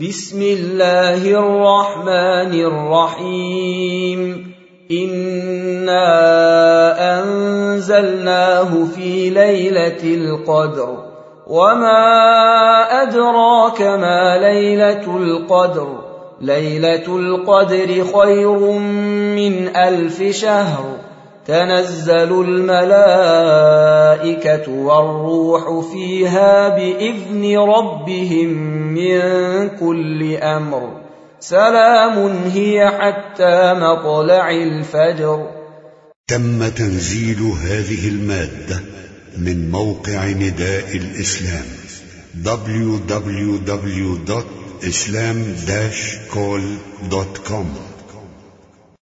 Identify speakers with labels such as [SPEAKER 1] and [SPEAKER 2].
[SPEAKER 1] بسم الله الرحمن الرحيم. إنا أنزلناه في ليلة القدر. وما أدراك ما ليلة القدر. ليلة القدر خير من ألف شهر. تنزل الملائكة والروح فيها بإذن ربهم من كل أمر. سلام هي حتى مطلع الفجر.
[SPEAKER 2] تم تنزيل هذه المادة من موقع نداء الإسلام www.islam-call.com